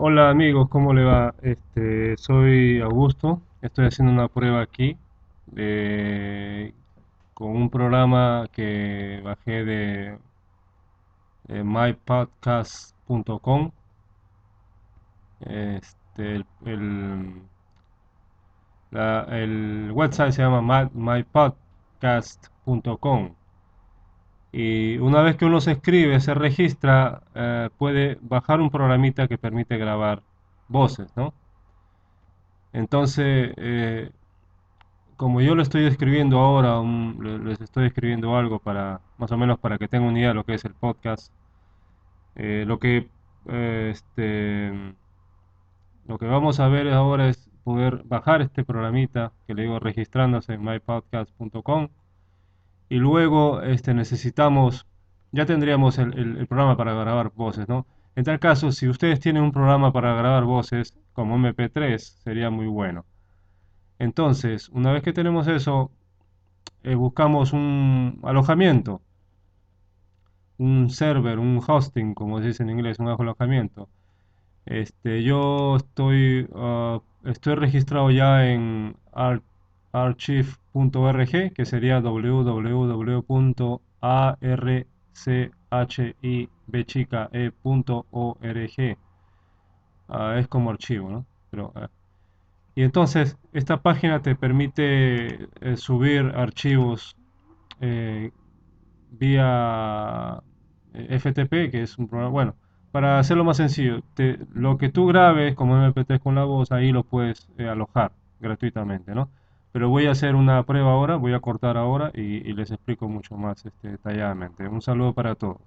Hola amigos, ¿cómo le va? Este, soy Augusto, estoy haciendo una prueba aquí con un programa que bajé de, mypodcast.com. Este, el, website se llama my- mypodcast.com y una vez que uno se escribe, se registra, eh, puede bajar un programita que permite grabar voces, ¿no? Entonces, eh, como yo le estoy escribiendo ahora, les estoy escribiendo algo para, más o menos para que tengan una idea de lo que es el podcast, eh, lo que, este, lo que vamos a ver ahora es poder bajar este programita que le digo registrándose en mypodcast.com y luego este, necesitamos, ya tendríamos el, programa para grabar voces, ¿no? En tal caso, si ustedes tienen un programa para grabar voces como MP3, sería muy bueno. Entonces, una vez que tenemos eso, eh, buscamos un alojamiento, un server, un hosting, como se dice en inglés, un alojamiento. Este, yo estoy, ah, estoy registrado ya en ar- archive.org, que sería www.archivbechicae.org. Ah, es como archivo, ¿no? Pero, ah, y entonces, esta página te permite eh, subir archivos eh, vía eh, FTP, que es un programa, bueno, para hacerlo más sencillo, lo que tú grabes como MP3 con la voz, ahí lo puedes alojar gratuitamente, ¿no? Pero voy a hacer una prueba ahora, voy a cortar ahora y, y les explico mucho más este, detalladamente. Un saludo para todos.